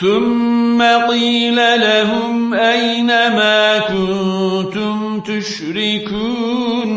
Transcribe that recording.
ثم قيل لهم أين ما كنتم تشركون